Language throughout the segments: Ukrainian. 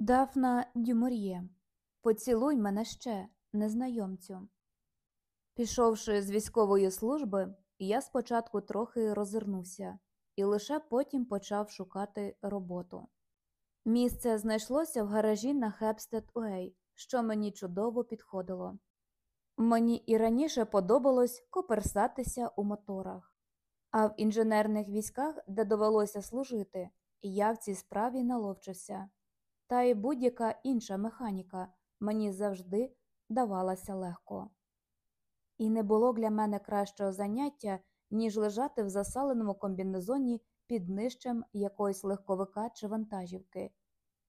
Дафна Дюмор'є, поцілуй мене ще, незнайомцю. Пішовши з військової служби, я спочатку трохи розвернувся і лише потім почав шукати роботу. Місце знайшлося в гаражі на Хепстед Уей, що мені чудово підходило. Мені і раніше подобалось коперсатися у моторах, а в інженерних військах, де довелося служити, я в цій справі наловчився. Та й будь-яка інша механіка мені завжди давалася легко. І не було для мене кращого заняття, ніж лежати в засаленому комбінезоні під нижчем якогось легковика чи вантажівки,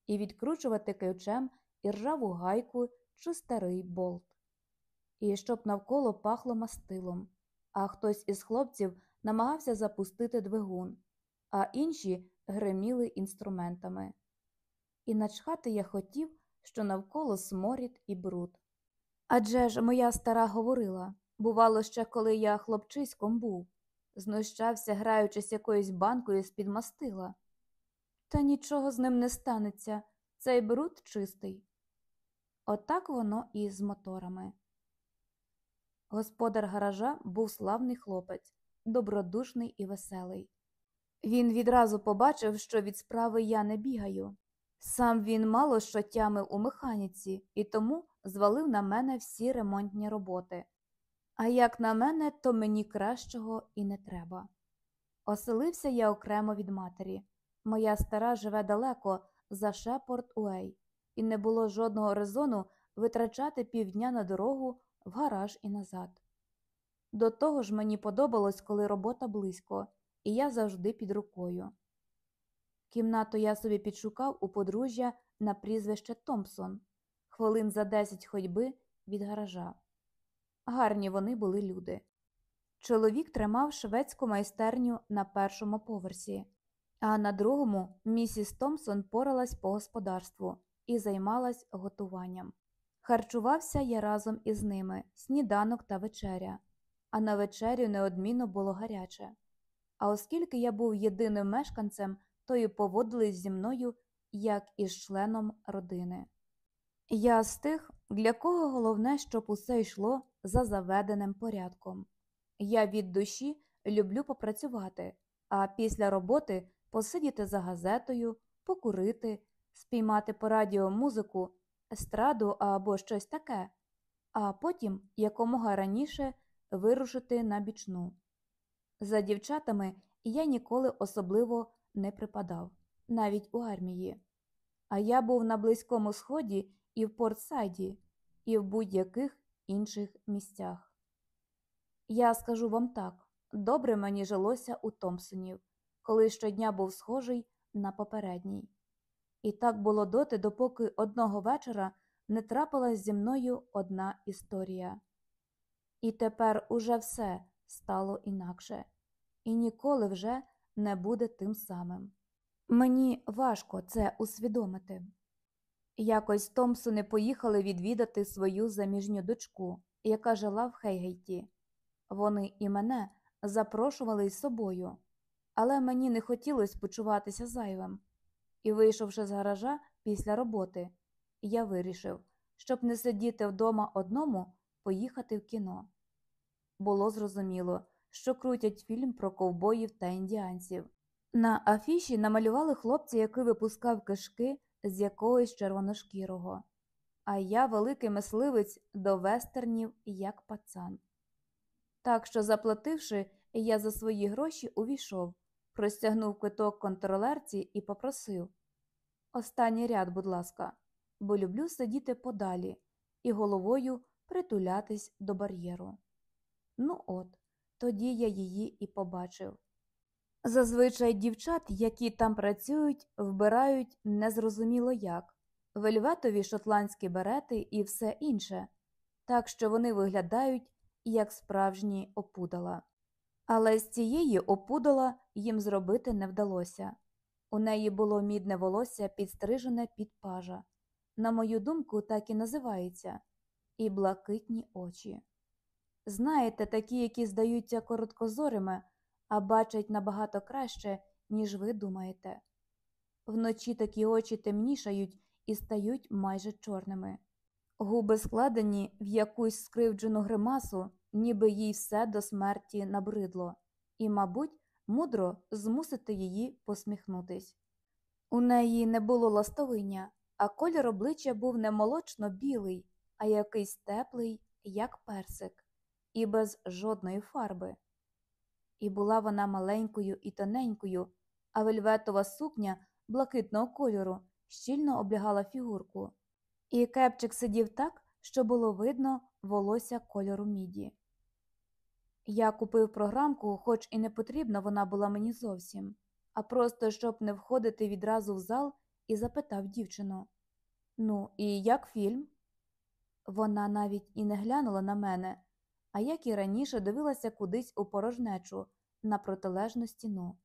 і відкручувати ключем і ржаву гайку чи старий болт. І щоб навколо пахло мастилом, а хтось із хлопців намагався запустити двигун, а інші гриміли інструментами. І начхати я хотів, що навколо сморід і бруд. Адже ж моя стара говорила бувало ще, коли я хлопчиськом був, знущався, граючись якоюсь банкою з-під мастила. Та нічого з ним не станеться, цей бруд чистий. Отак воно і з моторами. Господар гаража був славний хлопець, добродушний і веселий. Він відразу побачив, що від справи я не бігаю. Сам він мало що тямив у механіці і тому звалив на мене всі ремонтні роботи. А як на мене, то мені кращого і не треба. Оселився я окремо від матері. Моя стара живе далеко за Шепорт Уей, і не було жодного резону витрачати півдня на дорогу в гараж і назад. До того ж мені подобалось, коли робота близько, і я завжди під рукою. Кімнату я собі підшукав у подружжя на прізвище Томпсон, хвилин за десять ходьби від гаража. Гарні вони були люди. Чоловік тримав шведську майстерню на першому поверсі, а на другому місіс Томпсон поралась по господарству і займалась готуванням. Харчувався я разом із ними сніданок та вечеря, а на вечерю неодмінно було гаряче. А оскільки я був єдиним мешканцем, то й поводились зі мною як із членом родини. Я з тих, для кого головне, щоб усе йшло за заведеним порядком. Я від душі люблю попрацювати, а після роботи посидіти за газетою, покурити, спіймати по радіо музику, естраду або щось таке, а потім якомога раніше вирушити на бічну. За дівчатами я ніколи особливо не припадав, навіть у армії. А я був на Близькому Сході і в Портсайді, і в будь-яких інших місцях. Я скажу вам так добре мені жилося у Томпсонів, коли щодня був схожий на попередній. І так було доти, допоки одного вечора не трапилась зі мною одна історія. І тепер уже все стало інакше, і ніколи вже не буде тим самим. Мені важко це усвідомити. Якось Томпсони поїхали відвідати свою заміжню дочку, яка жила в Хейгейті. Вони і мене запрошували із собою, але мені не хотілося почуватися зайвим. І, вийшовши з гаража після роботи, я вирішив, щоб не сидіти вдома одному, поїхати в кіно. Було зрозуміло, що крутять фільм про ковбоїв та індіанців. На афіші намалювали хлопця, який випускав кишки з якогось червоношкірого, а я великий мисливець до вестернів як пацан. Так що, заплативши, я за свої гроші увійшов, простягнув квиток контролерці і попросив Останній ряд, будь ласка, бо люблю сидіти подалі і головою притулятись до бар'єру. Ну от, тоді я її і побачив. Зазвичай дівчат, які там працюють, вбирають незрозуміло як вельветові шотландські берети і все інше, так що вони виглядають як справжні опудала. Але з цієї опудала їм зробити не вдалося. У неї було мідне волосся підстрижене під пажа. На мою думку, так і називається, і блакитні очі. Знаєте, такі, які здаються короткозорими, а бачать набагато краще, ніж ви думаєте. Вночі такі очі темнішають і стають майже чорними. Губи складені в якусь скривджену гримасу, ніби їй все до смерті набридло, і, мабуть, мудро змусити її посміхнутись. У неї не було ластовиння, а колір обличчя був не молочно білий, а якийсь теплий, як персик, і без жодної фарби. І була вона маленькою і тоненькою, а вельветова сукня блакитного кольору щільно облягала фігурку, і кепчик сидів так, що було видно волосся кольору міді. Я купив програмку, хоч і не потрібна вона була мені зовсім, а просто щоб не входити відразу в зал, і запитав дівчину Ну, і як фільм? Вона навіть і не глянула на мене, а як і раніше дивилася кудись у порожнечу на протилежну стіну.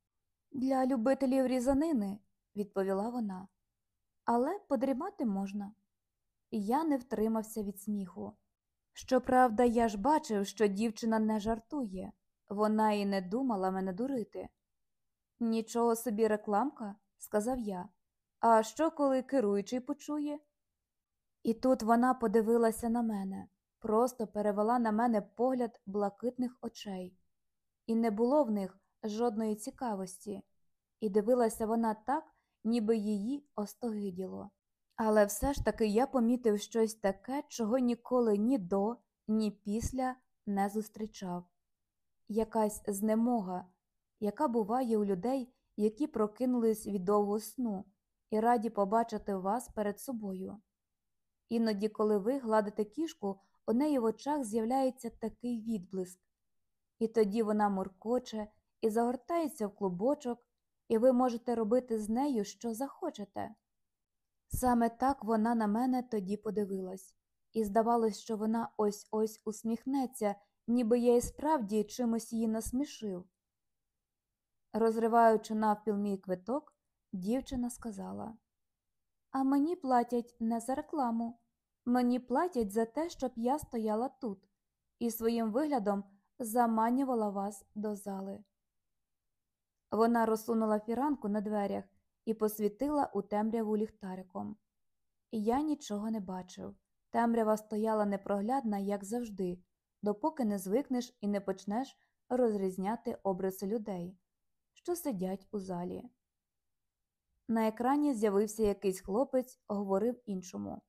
Для любителів різанини, відповіла вона, але подрімати можна. Я не втримався від сміху. Щоправда, я ж бачив, що дівчина не жартує, вона і не думала мене дурити. Нічого собі рекламка, сказав я. А що, коли керуючий почує? І тут вона подивилася на мене, просто перевела на мене погляд блакитних очей, і не було в них жодної цікавості, і дивилася вона так, ніби її остогиділо. Але все ж таки я помітив щось таке, чого ніколи ні до, ні після не зустрічав якась знемога, яка буває у людей, які прокинулись від довгого сну і раді побачити вас перед собою. Іноді, коли ви гладите кішку, у неї в очах з'являється такий відблиск, і тоді вона муркоче і загортається в клубочок, і ви можете робити з нею, що захочете. Саме так вона на мене тоді подивилась, і здавалось, що вона ось ось усміхнеться, ніби я і справді чимось її насмішив. Розриваючи навпіл мій квиток, дівчина сказала А мені платять не за рекламу, мені платять за те, щоб я стояла тут і своїм виглядом заманювала вас до зали. Вона розсунула фіранку на дверях і посвітила у темряву ліхтариком. Я нічого не бачив. Темрява стояла непроглядна, як завжди, допоки не звикнеш і не почнеш розрізняти обриси людей, що сидять у залі. На екрані з'явився якийсь хлопець, говорив іншому.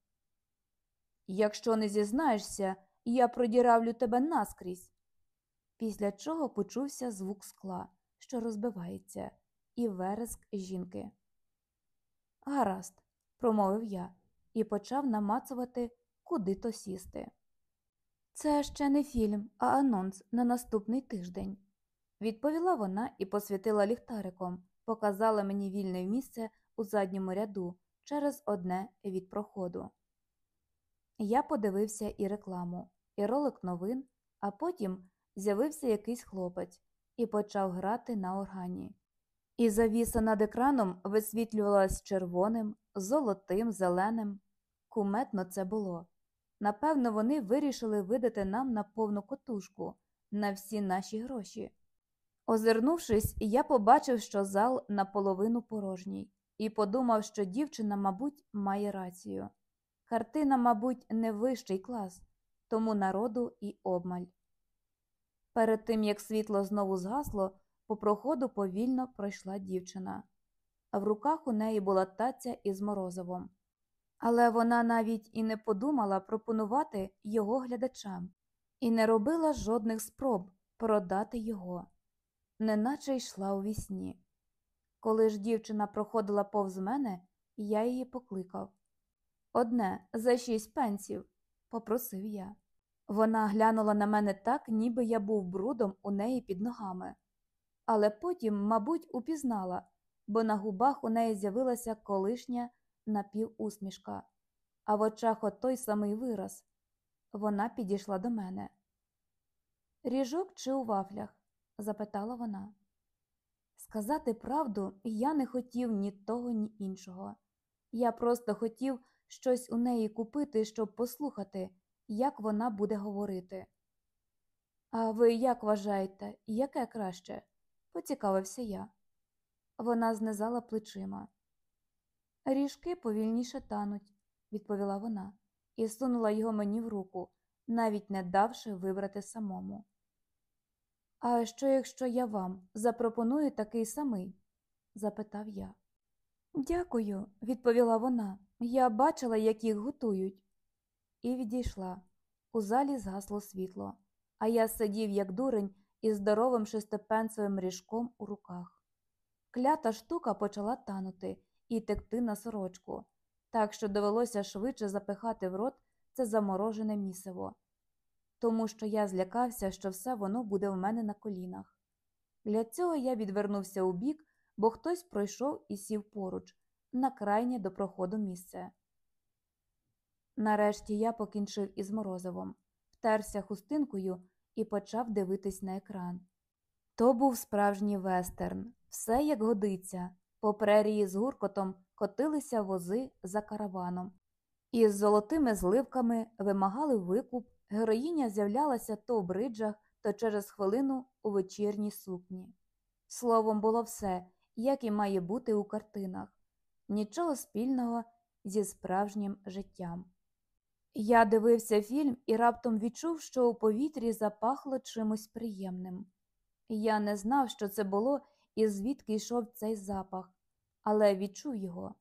Якщо не зізнаєшся, я продіравлю тебе наскрізь. Після чого почувся звук скла, що розбивається, і вереск жінки. Гаразд, промовив я і почав намацувати, куди то сісти. Це ще не фільм, а анонс на наступний тиждень, відповіла вона і посвітила ліхтариком, показала мені вільне місце у задньому ряду через одне від проходу. Я подивився і рекламу, і ролик новин, а потім з'явився якийсь хлопець і почав грати на органі. І завіса над екраном висвітлювалась червоним, золотим, зеленим. Куметно це було. Напевно, вони вирішили видати нам на повну котушку на всі наші гроші. Озирнувшись, я побачив, що зал наполовину порожній, і подумав, що дівчина, мабуть, має рацію. Картина, мабуть, не вищий клас, тому народу і обмаль. Перед тим як світло знову згасло, по проходу повільно пройшла дівчина, а в руках у неї була таця із морозивом. Але вона навіть і не подумала пропонувати його глядачам і не робила жодних спроб продати його, неначе йшла у вісні. Коли ж дівчина проходила повз мене, я її покликав. Одне за шість пенсів, попросив я. Вона глянула на мене так, ніби я був брудом у неї під ногами але потім, мабуть, упізнала, бо на губах у неї з'явилася колишня напівусмішка, а в очах от той самий вираз. Вона підійшла до мене. Ріжок чи у вафлях? запитала вона. Сказати правду, я не хотів ні того, ні іншого. Я просто хотів щось у неї купити, щоб послухати, як вона буде говорити. А ви як вважаєте, яке краще? поцікавився я. Вона знизала плечима. Ріжки повільніше тануть, відповіла вона, і сунула його мені в руку, навіть не давши вибрати самому. А що, якщо я вам запропоную такий самий? запитав я. Дякую, відповіла вона. Я бачила, як їх готують. І відійшла. У залі згасло світло, а я сидів, як дурень, із здоровим шестипенцевим ріжком у руках. Клята штука почала танути і текти на сорочку, так що довелося швидше запихати в рот це заморожене місиво, тому що я злякався, що все воно буде в мене на колінах. Для цього я відвернувся у бік, бо хтось пройшов і сів поруч, на крайнє до проходу місце. Нарешті я покінчив із морозивом, втерся хустинкою і почав дивитись на екран. То був справжній вестерн, все як годиться. По прерії з гуркотом котилися вози за караваном, і з золотими зливками вимагали викуп. Героїня з'являлася то в бриджах, то через хвилину у вечірній сукні. Словом, було все, як і має бути у картинах, нічого спільного зі справжнім життям. Я дивився фільм і раптом відчув, що у повітрі запахло чимось приємним. Я не знав, що це було і звідки йшов цей запах, але відчув його.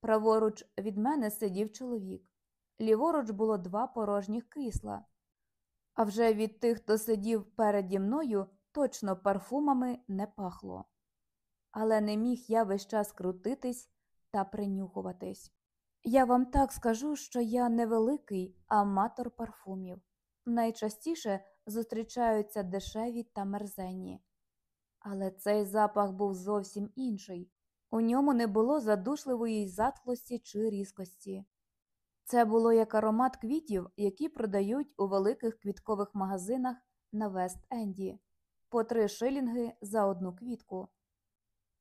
Праворуч від мене сидів чоловік, ліворуч було два порожніх крісла, а вже від тих, хто сидів переді мною, точно парфумами не пахло. Але не міг я весь час крутитись та принюхуватись. Я вам так скажу, що я невеликий аматор парфумів. Найчастіше зустрічаються дешеві та мерзенні. Але цей запах був зовсім інший. У ньому не було задушливої затхлості чи різкості. Це було як аромат квітів, які продають у великих квіткових магазинах на Вест-Енді по три шилінги за одну квітку.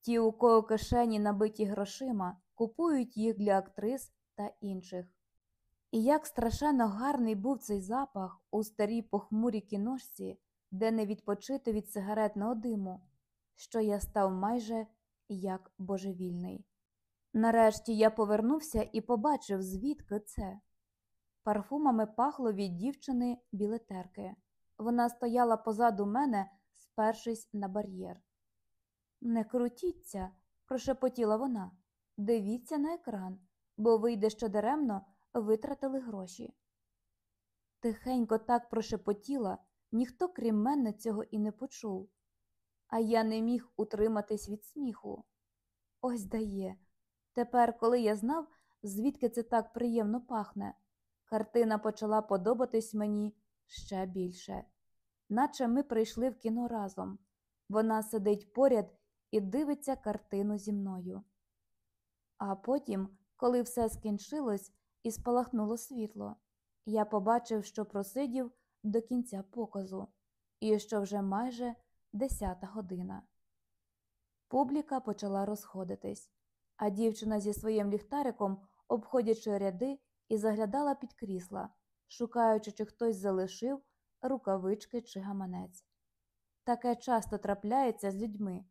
Ті, у кого кишені набиті грошима, купують їх для актрис та інших. І як страшенно гарний був цей запах у старій похмурій кіношці, де не відпочити від сигаретного диму, що я став майже як божевільний. Нарешті я повернувся і побачив, звідки це. Парфумами пахло від дівчини білетерки. Вона стояла позаду мене, спершись на бар'єр. Не крутіться, прошепотіла вона. Дивіться на екран, бо вийде, що даремно витратили гроші. Тихенько так прошепотіла, ніхто, крім мене, цього і не почув, а я не міг утриматись від сміху. Ось дає. Тепер, коли я знав, звідки це так приємно пахне, картина почала подобатись мені ще більше, наче ми прийшли в кіно разом. Вона сидить поряд і дивиться картину зі мною. А потім, коли все скінчилось і спалахнуло світло, я побачив, що просидів до кінця показу, і що вже майже десята година. Публіка почала розходитись, а дівчина зі своїм ліхтариком, обходячи ряди, і заглядала під крісла, шукаючи, чи хтось залишив рукавички чи гаманець. Таке часто трапляється з людьми,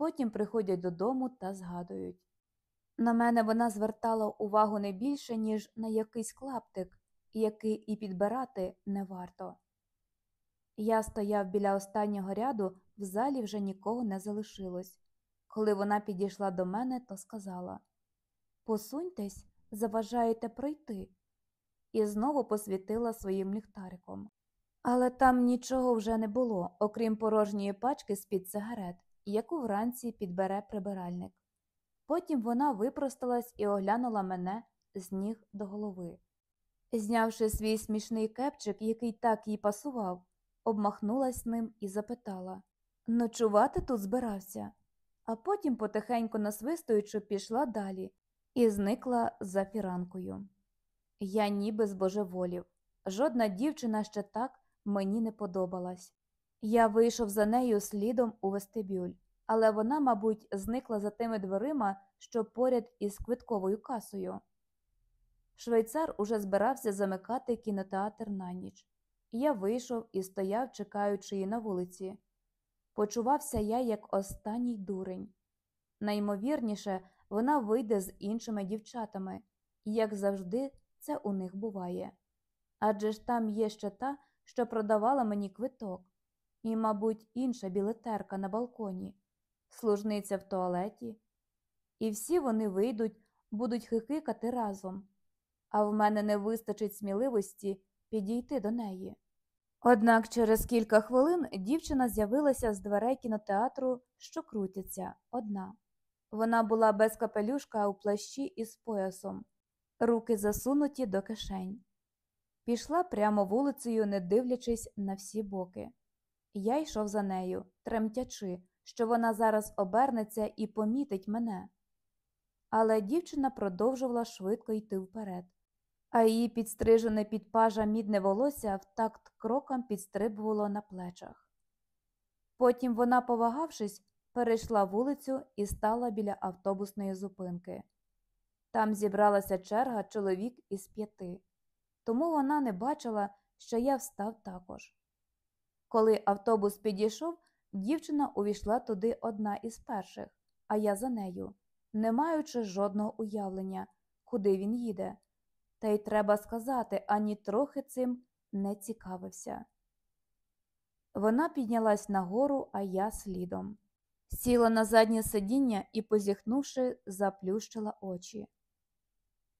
потім приходять додому та згадують. На мене вона звертала увагу не більше, ніж на якийсь клаптик, який і підбирати не варто. Я стояв біля останнього ряду, в залі вже нікого не залишилось. Коли вона підійшла до мене, то сказала Посуньтесь, заважаєте пройти, і знову посвітила своїм ліхтариком. Але там нічого вже не було, окрім порожньої пачки з під сигарет, яку вранці підбере прибиральник. Потім вона випросталась і оглянула мене з ніг до голови. Знявши свій смішний кепчик, який так їй пасував, обмахнулась ним і запитала Ночувати тут збирався, а потім, потихеньку насвистуючи, пішла далі і зникла за фіранкою. Я ніби збожеволів. Жодна дівчина ще так мені не подобалась. Я вийшов за нею слідом у вестибюль, але вона, мабуть, зникла за тими дверима, що поряд із квитковою касою. Швейцар уже збирався замикати кінотеатр на ніч. Я вийшов і стояв, чекаючи її на вулиці. Почувався я як останній дурень. Найімовірніше, вона вийде з іншими дівчатами, і, як завжди, це у них буває. Адже ж там є ще та, що продавала мені квиток, і, мабуть, інша білетерка на балконі, служниця в туалеті. І всі вони вийдуть, будуть хихикати разом, а в мене не вистачить сміливості підійти до неї. Однак через кілька хвилин дівчина з'явилася з дверей кінотеатру, що крутяться, одна. Вона була без капелюшка у плащі із поясом, руки засунуті до кишень. Пішла прямо вулицею, не дивлячись на всі боки. Я йшов за нею, тремтячи, що вона зараз обернеться і помітить мене. Але дівчина продовжувала швидко йти вперед, а її підстрижене під пажа мідне волосся в такт кроком підстрибувало на плечах. Потім вона, повагавшись, перейшла вулицю і стала біля автобусної зупинки. Там зібралася черга чоловік із п'яти, тому вона не бачила, що я встав також. Коли автобус підійшов, дівчина увійшла туди одна із перших, а я за нею, не маючи жодного уявлення, куди він їде. Та й треба сказати, ані трохи цим не цікавився. Вона піднялась нагору, а я слідом. Сіла на заднє сидіння і, позіхнувши, заплющила очі.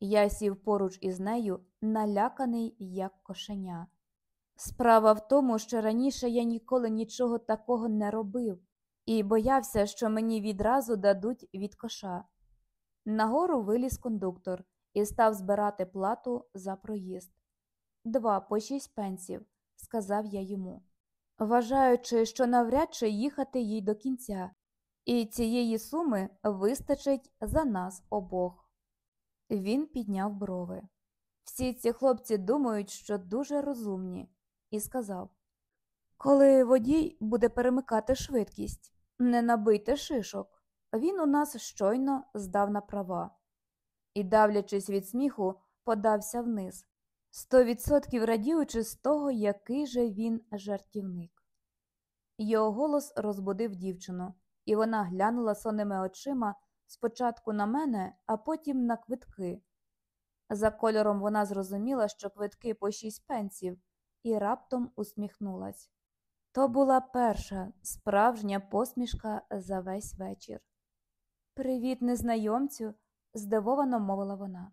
Я сів поруч із нею, наляканий, як кошеня. Справа в тому, що раніше я ніколи нічого такого не робив і боявся, що мені відразу дадуть від коша. Нагору виліз кондуктор і став збирати плату за проїзд. Два по шість пенсів, сказав я йому, вважаючи, що навряд чи їхати їй до кінця, і цієї суми вистачить за нас обох. Він підняв брови. Всі ці хлопці думають, що дуже розумні, і сказав Коли водій буде перемикати швидкість, не набийте шишок. Він у нас щойно здав на права. І, давлячись від сміху, подався вниз, сто відсотків радіючи з того, який же він жартівник. Його голос розбудив дівчину, і вона глянула сонними очима спочатку на мене, а потім на квитки. За кольором вона зрозуміла, що квитки по шість пенсів, і раптом усміхнулась. То була перша справжня посмішка за весь вечір. Привіт, незнайомцю, здивовано мовила вона.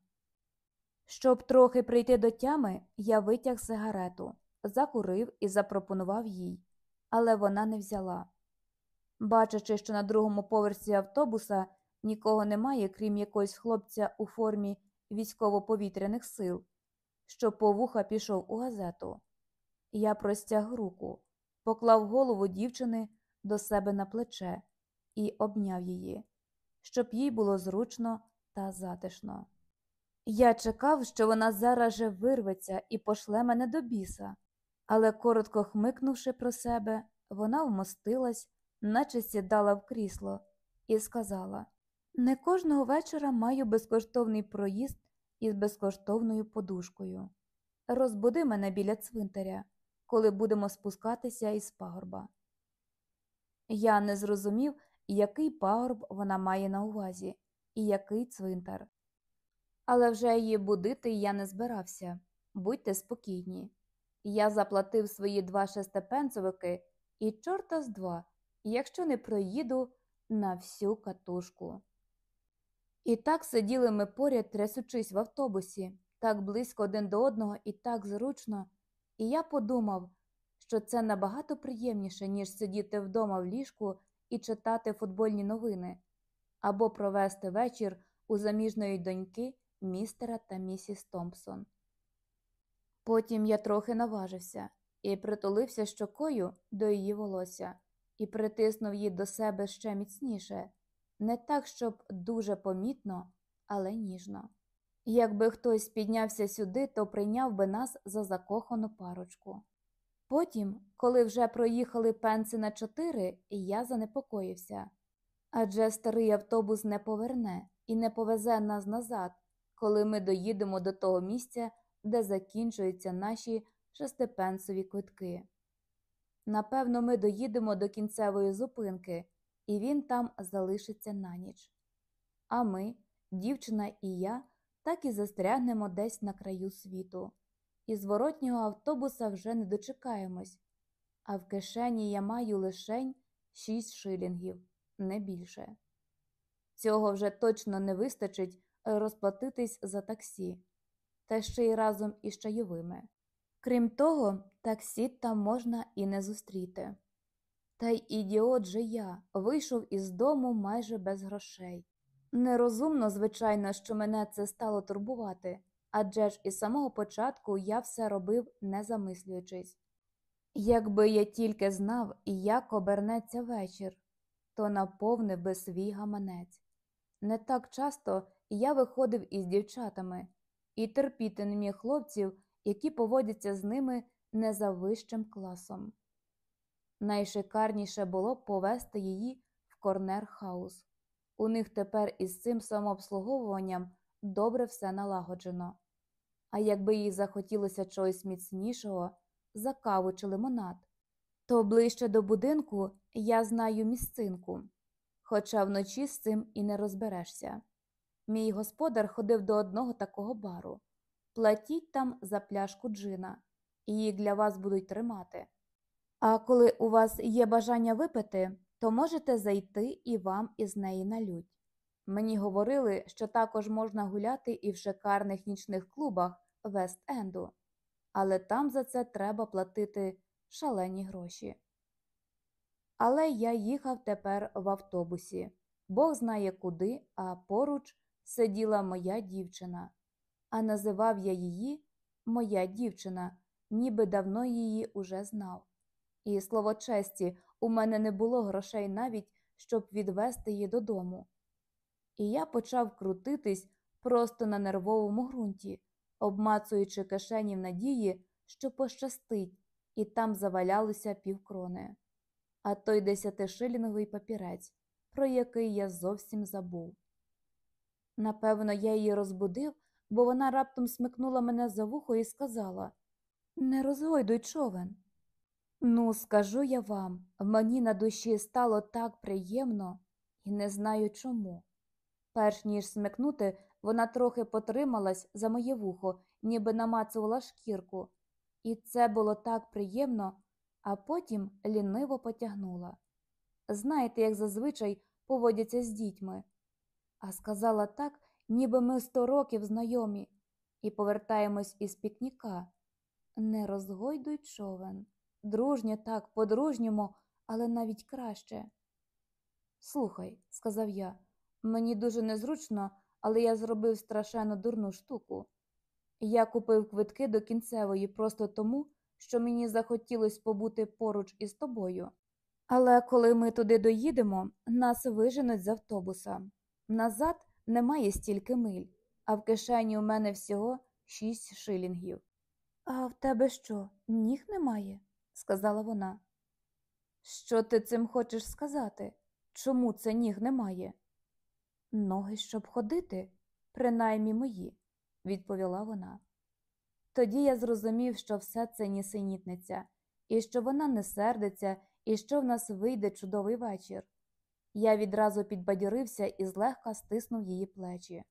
Щоб трохи прийти до тями, я витяг сигарету, закурив і запропонував їй, але вона не взяла. Бачачи, що на другому поверсі автобуса нікого немає, крім якогось хлопця у формі військово-повітряних сил, що по вуха пішов у газету. Я простяг руку, поклав голову дівчини до себе на плече і обняв її, щоб їй було зручно та затишно. Я чекав, що вона зараз же вирветься і пошле мене до біса, але, коротко хмикнувши про себе, вона вмостилась, наче сідала в крісло, і сказала не кожного вечора маю безкоштовний проїзд із безкоштовною подушкою. Розбуди мене біля цвинтаря, коли будемо спускатися із пагорба. Я не зрозумів, який пагорб вона має на увазі і який цвинтар. Але вже її будити я не збирався. Будьте спокійні. Я заплатив свої два шестипенцовики і чорта з два, якщо не проїду на всю катушку. І так сиділи ми поряд, трясучись в автобусі, так близько один до одного і так зручно, і я подумав, що це набагато приємніше, ніж сидіти вдома в ліжку і читати футбольні новини, або провести вечір у заміжної доньки містера та місіс Томпсон. Потім я трохи наважився і притулився щокою до її волосся і притиснув її до себе ще міцніше не так, щоб дуже помітно, але ніжно. Якби хтось піднявся сюди, то прийняв би нас за закохану парочку. Потім, коли вже проїхали пенси на чотири, я занепокоївся адже старий автобус не поверне і не повезе нас назад, коли ми доїдемо до того місця, де закінчуються наші шестипенсові квитки. Напевно, ми доїдемо до кінцевої зупинки і він там залишиться на ніч. а ми, дівчина і я, так і застрягнемо десь на краю світу. І зворотнього автобуса вже не дочекаємось, а в кишені я маю лишень шість шилінгів, не більше. Цього вже точно не вистачить розплатитись за таксі, та ще й разом із чайовими. Крім того, таксі там можна і не зустріти. Та й ідіот же я вийшов із дому майже без грошей. Нерозумно, звичайно, що мене це стало турбувати, адже ж із самого початку я все робив, не замислюючись. Якби я тільки знав, як обернеться вечір, то наповнив би свій гаманець. Не так часто я виходив із дівчатами і терпіти не міг хлопців, які поводяться з ними не за вищим класом. Найшикарніше було повести її в Корнер-хаус. У них тепер із цим самообслуговуванням добре все налагоджено. А якби їй захотілося чогось міцнішого за каву чи лимонад, то ближче до будинку я знаю місцинку, хоча вночі з цим і не розберешся. Мій господар ходив до одного такого бару. Платіть там за пляшку джина, її для вас будуть тримати. А коли у вас є бажання випити, то можете зайти і вам із неї налють. Мені говорили, що також можна гуляти і в шикарних нічних клубах Вест-Енду, але там за це треба платити шалені гроші. Але я їхав тепер в автобусі, Бог знає куди, а поруч сиділа моя дівчина, а називав я її моя дівчина, ніби давно її уже знав. І, слово честі, у мене не було грошей навіть, щоб відвести її додому. І я почав крутитись просто на нервовому ґрунті, обмацуючи кишені в надії, що пощастить, і там завалялися півкрони. А той десятишилінговий папірець, про який я зовсім забув. Напевно, я її розбудив, бо вона раптом смикнула мене за вухо і сказала Не розгойдуй човен. Ну, скажу я вам, мені на душі стало так приємно і не знаю чому. Перш ніж смикнути, вона трохи потрималась за моє вухо, ніби намацувала шкірку, і це було так приємно, а потім ліниво потягнула. Знаєте, як зазвичай поводяться з дітьми, а сказала так, ніби ми сто років знайомі, і повертаємось із пікніка. Не розгойдуй човен. Дружньо так, по-дружньому, але навіть краще. Слухай, сказав я, мені дуже незручно, але я зробив страшенно дурну штуку. Я купив квитки до кінцевої просто тому, що мені захотілося побути поруч із тобою. Але коли ми туди доїдемо, нас виженуть з автобуса. Назад немає стільки миль, а в кишені у мене всього шість шилінгів. А в тебе що, ніг немає? Сказала вона. Що ти цим хочеш сказати? Чому це ніг немає? Ноги, щоб ходити, принаймні мої, відповіла вона. Тоді я зрозумів, що все це нісенітниця, і що вона не сердиться, і що в нас вийде чудовий вечір. Я відразу підбадьорився і злегка стиснув її плечі,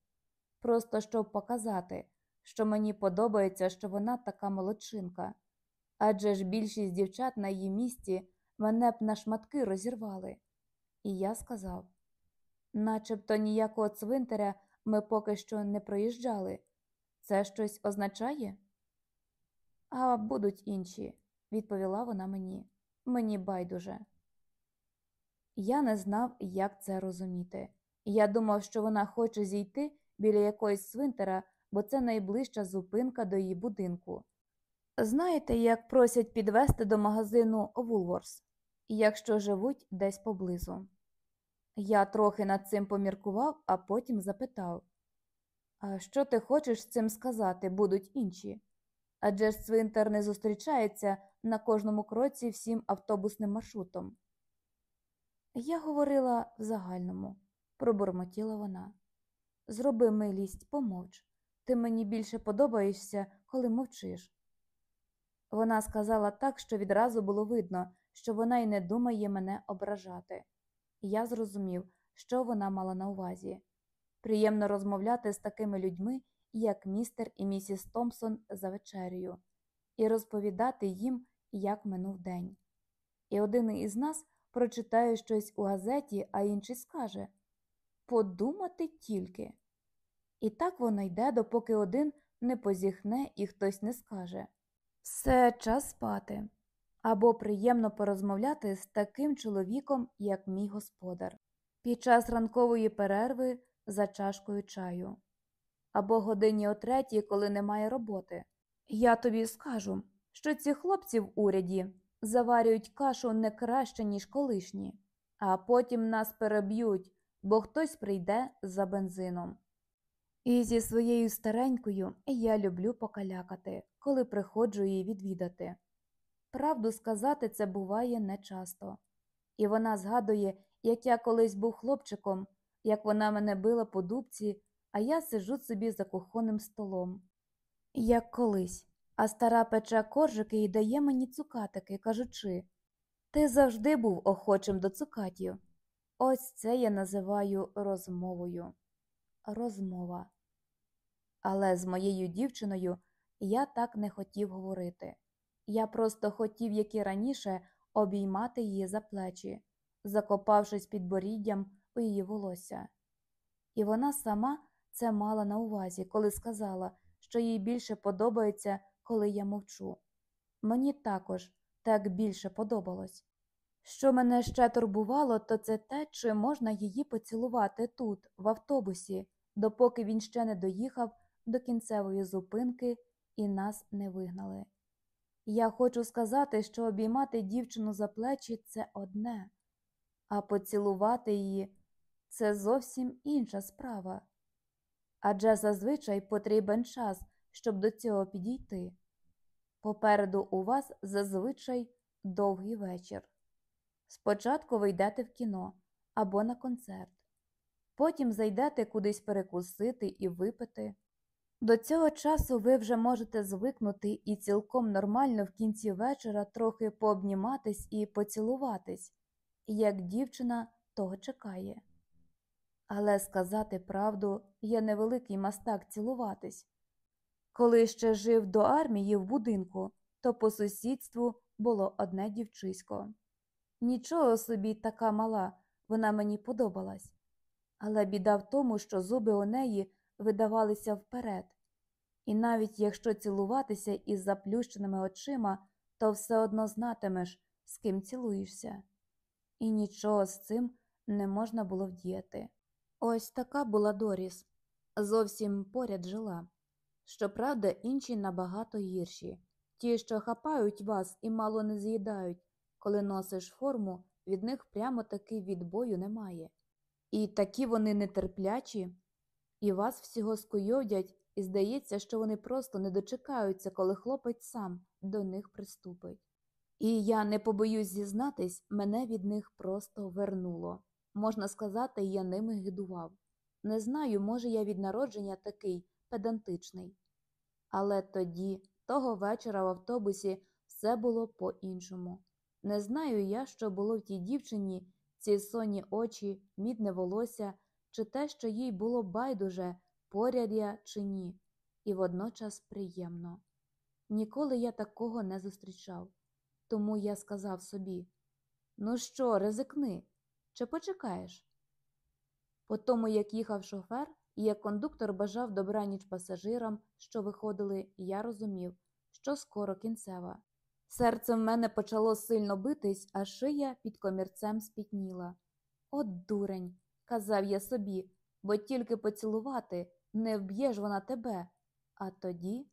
просто щоб показати, що мені подобається, що вона така молодчинка адже ж більшість дівчат на її місці мене б на шматки розірвали. І я сказав начебто ніякого цвинтаря ми поки що не проїжджали. Це щось означає? А будуть інші, відповіла вона мені. Мені байдуже. Я не знав, як це розуміти. Я думав, що вона хоче зійти біля якоїсь цвинтара, бо це найближча зупинка до її будинку. Знаєте, як просять підвести до магазину Woolworths, якщо живуть десь поблизу. Я трохи над цим поміркував, а потім запитав А що ти хочеш з цим сказати, будуть інші? Адже ж цвинтар не зустрічається на кожному кроці всім автобусним маршрутом. Я говорила в загальному, пробурмотіла вона. Зроби милість, помовч. Ти мені більше подобаєшся, коли мовчиш. Вона сказала так, що відразу було видно, що вона й не думає мене ображати. Я зрозумів, що вона мала на увазі. Приємно розмовляти з такими людьми, як містер і місіс Томпсон за вечерею, і розповідати їм, як минув день. І один із нас прочитає щось у газеті, а інший скаже Подумати тільки. І так воно йде, допоки один не позіхне і хтось не скаже Все час спати. Або приємно порозмовляти з таким чоловіком, як мій господар, під час ранкової перерви за чашкою чаю, або годині о третій, коли немає роботи. Я тобі скажу, що ці хлопці в уряді заварюють кашу не краще, ніж колишні, а потім нас переб'ють, бо хтось прийде за бензином. І зі своєю старенькою я люблю покалякати, коли приходжу її відвідати. Правду сказати, це буває нечасто. І вона згадує, як я колись був хлопчиком, як вона мене била по дубці, а я сиджу собі за кухонним столом. Як колись, а стара пече коржики і дає мені цукатики, кажучи Ти завжди був охочим до цукатів. Ось це я називаю розмовою. Розмова. Але з моєю дівчиною я так не хотів говорити. Я просто хотів, як і раніше, обіймати її за плечі, закопавшись під боріддям у її волосся. І вона сама це мала на увазі, коли сказала, що їй більше подобається, коли я мовчу. Мені також так більше подобалось. Що мене ще турбувало, то це те, чи можна її поцілувати тут, в автобусі, допоки він ще не доїхав до кінцевої зупинки і нас не вигнали. Я хочу сказати, що обіймати дівчину за плечі це одне, а поцілувати її це зовсім інша справа. Адже зазвичай потрібен час, щоб до цього підійти. Попереду у вас зазвичай довгий вечір. Спочатку ви йдете в кіно або на концерт, потім зайдете кудись перекусити і випити. До цього часу ви вже можете звикнути і цілком нормально в кінці вечора трохи пообніматись і поцілуватись, як дівчина того чекає. Але сказати правду, я невеликий мастак цілуватись. Коли ще жив до армії в будинку, то по сусідству було одне дівчисько. Нічого собі така мала, вона мені подобалась. Але біда в тому, що зуби у неї видавалися вперед, і навіть якщо цілуватися із заплющеними очима, то все одно знатимеш, з ким цілуєшся. І нічого з цим не можна було вдіяти. Ось така була Доріс, зовсім поряд жила. Щоправда, інші набагато гірші ті, що хапають вас і мало не з'їдають, коли носиш форму, від них прямо таки відбою немає. І такі вони нетерплячі, і вас всього скуйовдять, і здається, що вони просто не дочекаються, коли хлопець сам до них приступить. І я не побоюсь зізнатись, мене від них просто вернуло. Можна сказати, я ними гидував. Не знаю, може, я від народження такий педантичний. Але тоді, того вечора в автобусі, все було по-іншому. Не знаю я, що було в тій дівчині, ці сонні очі, мідне волосся, чи те, що їй було байдуже, поряд я чи ні, і водночас приємно. Ніколи я такого не зустрічав. Тому я сказав собі Ну що, ризикни, чи почекаєш? По тому, як їхав шофер, і як кондуктор бажав добраніч пасажирам, що виходили, я розумів, що скоро кінцева. Серце в мене почало сильно битись, а шия під комірцем спітніла. От дурень, казав я собі, бо тільки поцілувати не вб'є ж вона тебе. А тоді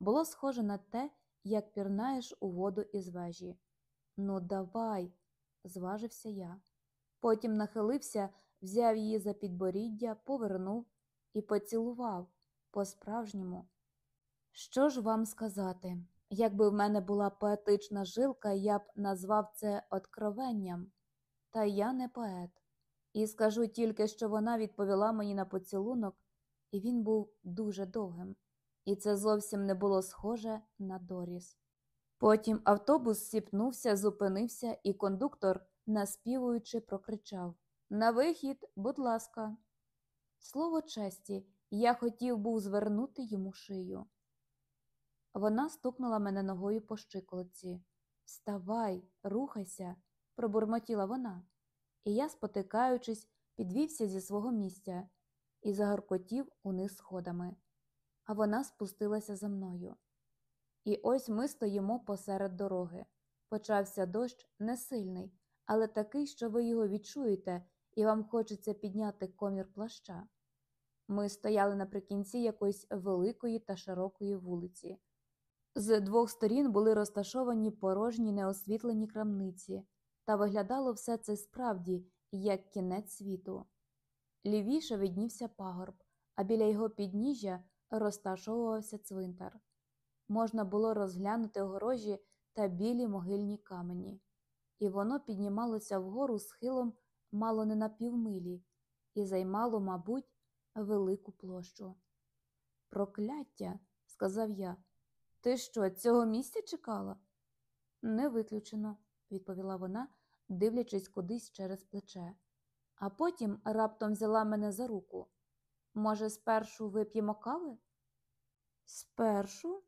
було схоже на те, як пірнаєш у воду із вежі. Ну, давай, зважився я. Потім нахилився, взяв її за підборіддя, повернув і поцілував по-справжньому. Що ж вам сказати? Якби в мене була поетична жилка, я б назвав це откровенням. Та я не поет. І скажу тільки, що вона відповіла мені на поцілунок, і він був дуже довгим, і це зовсім не було схоже на Доріс. Потім автобус сіпнувся, зупинився, і кондуктор, наспівуючи, прокричав На вихід, будь ласка. Слово честі, я хотів був звернути йому шию. Вона стукнула мене ногою по щиколотці. Вставай, рухайся, пробурмотіла вона, і я, спотикаючись, підвівся зі свого місця і загоркотів униз сходами, а вона спустилася за мною. І ось ми стоїмо посеред дороги. Почався дощ не сильний, але такий, що ви його відчуєте, і вам хочеться підняти комір плаща. Ми стояли наприкінці якоїсь великої та широкої вулиці. З двох сторін були розташовані порожні неосвітлені крамниці, та виглядало все це справді як кінець світу. Лівіше виднівся пагорб, а біля його підніжжя розташовувався цвинтар. Можна було розглянути огорожі та білі могильні камені, і воно піднімалося вгору схилом мало не на півмилі і займало, мабуть, велику площу. Прокляття, сказав я. Ти що, цього місця чекала? Не виключено, відповіла вона, дивлячись кудись через плече, а потім раптом взяла мене за руку. Може, спершу вип'ємо кави? Спершу?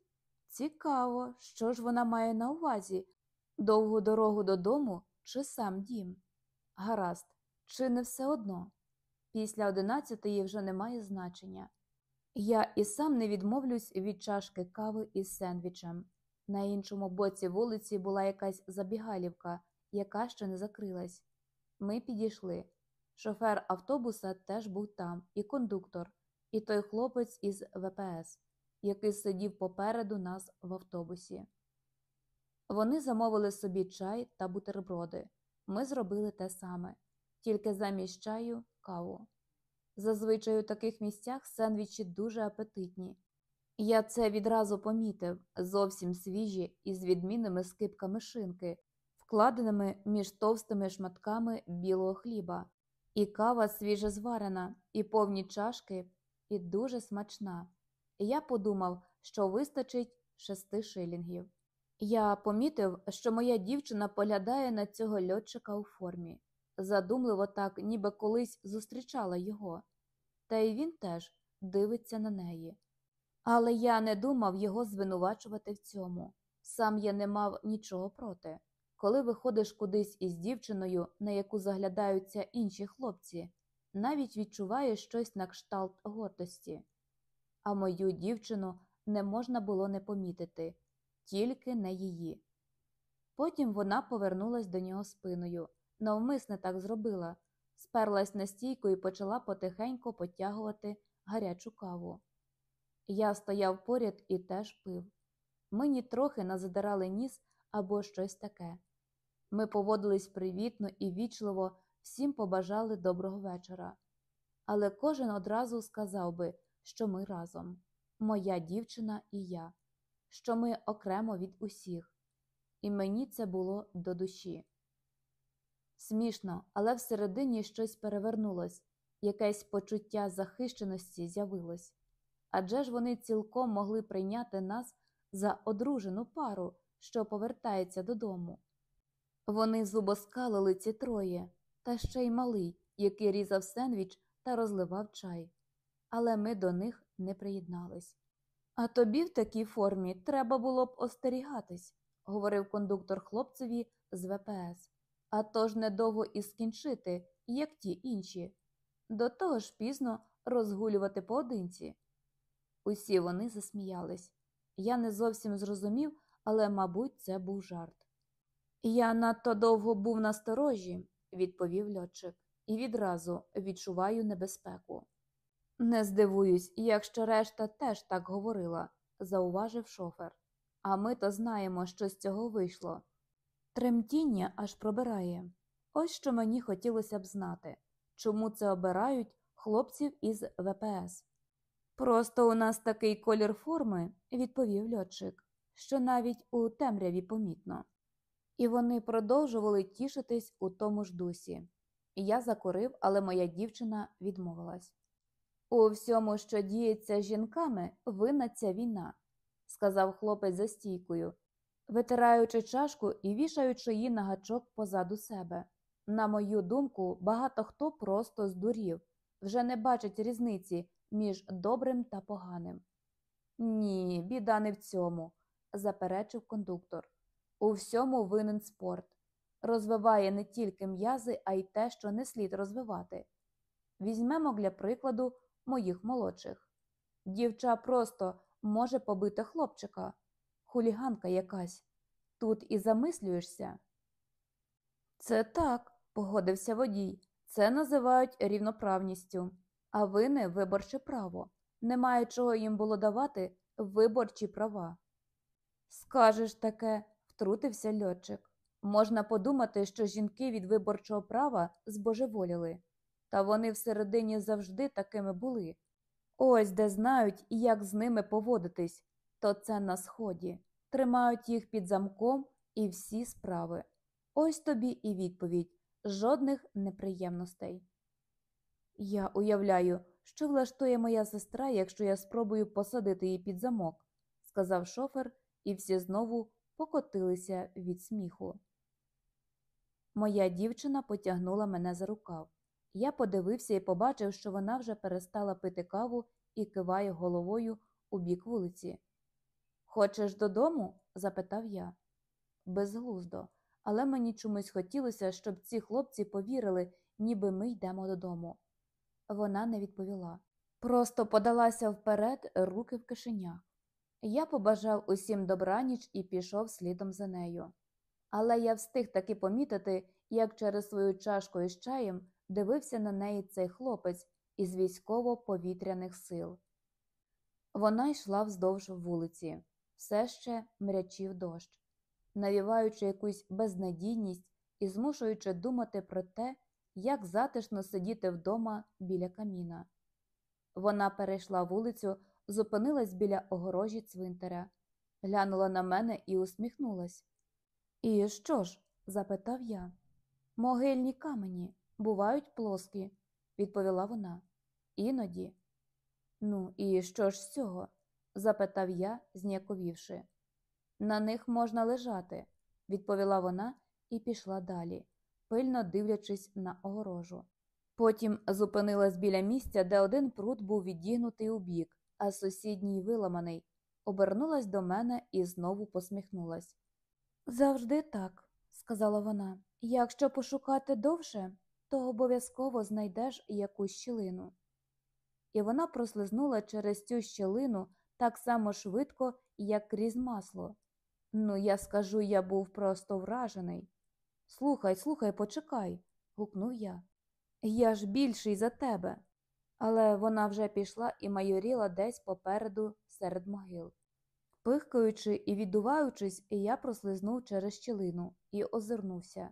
Цікаво, що ж вона має на увазі довгу дорогу додому чи сам дім? Гаразд, чи не все одно? Після одинадцятої вже немає значення. Я і сам не відмовлюсь від чашки кави із сендвічем. На іншому боці вулиці була якась забігалівка, яка ще не закрилась. Ми підійшли. Шофер автобуса теж був там, і кондуктор, і той хлопець із ВПС, який сидів попереду нас в автобусі. Вони замовили собі чай та бутерброди. Ми зробили те саме, тільки замість чаю каву. Зазвичай у таких місцях сендвічі дуже апетитні. Я це відразу помітив зовсім свіжі із відмінними скипками шинки, вкладеними між товстими шматками білого хліба, і кава свіже зварена, і повні чашки, і дуже смачна. Я подумав, що вистачить шести шилінгів. Я помітив, що моя дівчина поглядає на цього льотчика у формі, задумливо так, ніби колись зустрічала його, та й він теж дивиться на неї. Але я не думав його звинувачувати в цьому. Сам я не мав нічого проти. Коли виходиш кудись із дівчиною, на яку заглядаються інші хлопці, навіть відчуваєш щось на кшталт гордості. А мою дівчину не можна було не помітити, тільки не її. Потім вона повернулась до нього спиною, навмисне так зробила, сперлась на стійку і почала потихеньку потягувати гарячу каву. Я стояв поряд і теж пив. Мені трохи назадирали ніс або щось таке. Ми поводились привітно і вічливо, всім побажали доброго вечора. Але кожен одразу сказав би, що ми разом, моя дівчина і я, що ми окремо від усіх, і мені це було до душі. Смішно, але всередині щось перевернулось, якесь почуття захищеності з'явилось. Адже ж вони цілком могли прийняти нас за одружену пару, що повертається додому. Вони зубоскалили ці троє, та ще й малий, який різав сендвіч та розливав чай. Але ми до них не приєднались. А тобі в такій формі треба було б остерігатись, говорив кондуктор хлопцеві з ВПС. А то ж недовго і скінчити, як ті інші. До того ж пізно розгулювати поодинці. Усі вони засміялись. Я не зовсім зрозумів, але, мабуть, це був жарт. Я надто довго був на сторожі, відповів льотчик, і відразу відчуваю небезпеку. Не здивуюсь, якщо решта теж так говорила, зауважив шофер. А ми то знаємо, що з цього вийшло. Тремтіння аж пробирає. Ось що мені хотілося б знати, чому це обирають хлопців із ВПС. Просто у нас такий колір форми, відповів льотчик, що навіть у темряві помітно. І вони продовжували тішитись у тому ж дусі. Я закурив, але моя дівчина відмовилась. У всьому, що діється з жінками, винна ця війна, сказав хлопець за стійкою, витираючи чашку і вішаючи її на гачок позаду себе. На мою думку, багато хто просто здурів, вже не бачать різниці між добрим та поганим. Ні, біда не в цьому, заперечив кондуктор. У всьому винен спорт. Розвиває не тільки м'язи, а й те, що не слід розвивати. Візьмемо для прикладу моїх молодших. Дівча просто може побити хлопчика, хуліганка якась. Тут і замислюєшся. Це так, погодився водій. Це називають рівноправністю, а вини виборче право. Немає чого їм було давати виборчі права. Скажеш таке, втрутився льотчик. Можна подумати, що жінки від виборчого права збожеволіли, та вони всередині завжди такими були. Ось де знають, як з ними поводитись, то це на сході, тримають їх під замком і всі справи. Ось тобі і відповідь жодних неприємностей. Я уявляю, що влаштує моя сестра, якщо я спробую посадити її під замок, сказав шофер, і всі знову покотилися від сміху. Моя дівчина потягнула мене за рукав. Я подивився і побачив, що вона вже перестала пити каву і киває головою у бік вулиці. Хочеш додому? запитав я. Безглуздо, але мені чомусь хотілося, щоб ці хлопці повірили, ніби ми йдемо додому. Вона не відповіла. Просто подалася вперед, руки в кишенях. Я побажав усім добраніч і пішов слідом за нею. Але я встиг таки помітити, як через свою чашку із чаєм дивився на неї цей хлопець із військово-повітряних сил. Вона йшла вздовж вулиці, все ще мрячив дощ, навіваючи якусь безнадійність і змушуючи думати про те, як затишно сидіти вдома біля каміна. Вона перейшла вулицю, зупинилась біля огорожі цвинтаря, глянула на мене і усміхнулась. І що ж? запитав я. Могильні камені бувають плоскі, відповіла вона. Іноді. Ну, і що ж з цього? запитав я, зніяковівши. На них можна лежати, відповіла вона і пішла далі, пильно дивлячись на огорожу. Потім зупинилась біля місця, де один прут був відігнутий у бік, а сусідній виламаний, обернулась до мене і знову посміхнулась. Завжди так, сказала вона. Якщо пошукати довше, то обов'язково знайдеш якусь щілину. І вона прослизнула через цю щілину так само швидко, як крізь масло. Ну, я скажу, я був просто вражений. Слухай, слухай, почекай, гукнув я. Я ж більший за тебе. Але вона вже пішла і майоріла десь попереду серед могил. Пихкаючи і віддуваючись, я прослизнув через щілину і озирнувся.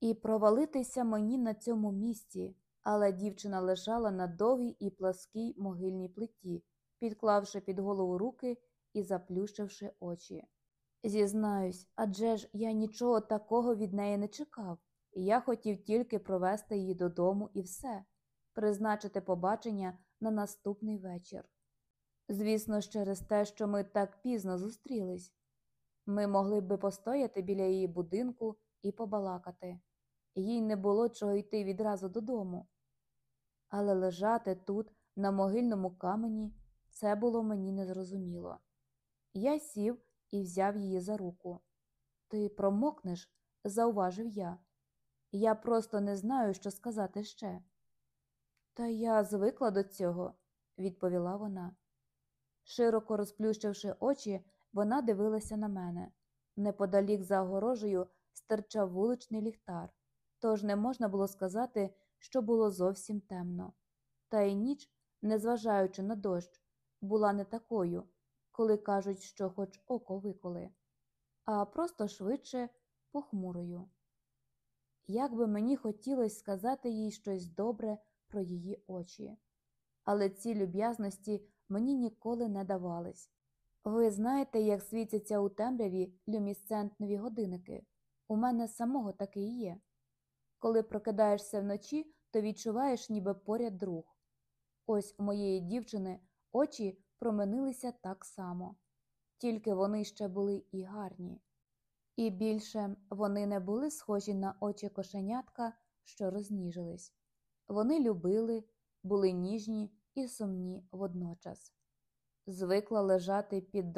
І провалитися мені на цьому місці, але дівчина лежала на довгій і пласкій могильній плиті, підклавши під голову руки і заплющивши очі. Зізнаюсь, адже ж я нічого такого від неї не чекав, я хотів тільки провести її додому і все, призначити побачення на наступний вечір. Звісно, через те, що ми так пізно зустрілись. Ми могли би постояти біля її будинку і побалакати, їй не було чого йти відразу додому. Але лежати тут, на могильному камені, це було мені незрозуміло. Я сів і взяв її за руку. Ти промокнеш, зауважив я. Я просто не знаю, що сказати ще. Та я звикла до цього, відповіла вона. Широко розплющивши очі, вона дивилася на мене. Неподалік за огорожею стирчав вуличний ліхтар, тож не можна було сказати, що було зовсім темно. Та й ніч, незважаючи на дощ, була не такою, коли кажуть, що хоч око виколи, а просто швидше похмурою. Як би мені хотілося сказати їй щось добре про її очі, але ці люб'язності мені ніколи не давались. Ви знаєте, як світяться у темряві люмісцентнові годинники? У мене самого таки є. Коли прокидаєшся вночі, то відчуваєш, ніби поряд друг. Ось у моєї дівчини очі променилися так само, тільки вони ще були і гарні. І більше вони не були схожі на очі кошенятка, що розніжились. Вони любили, були ніжні і сумні водночас. Звикла лежати під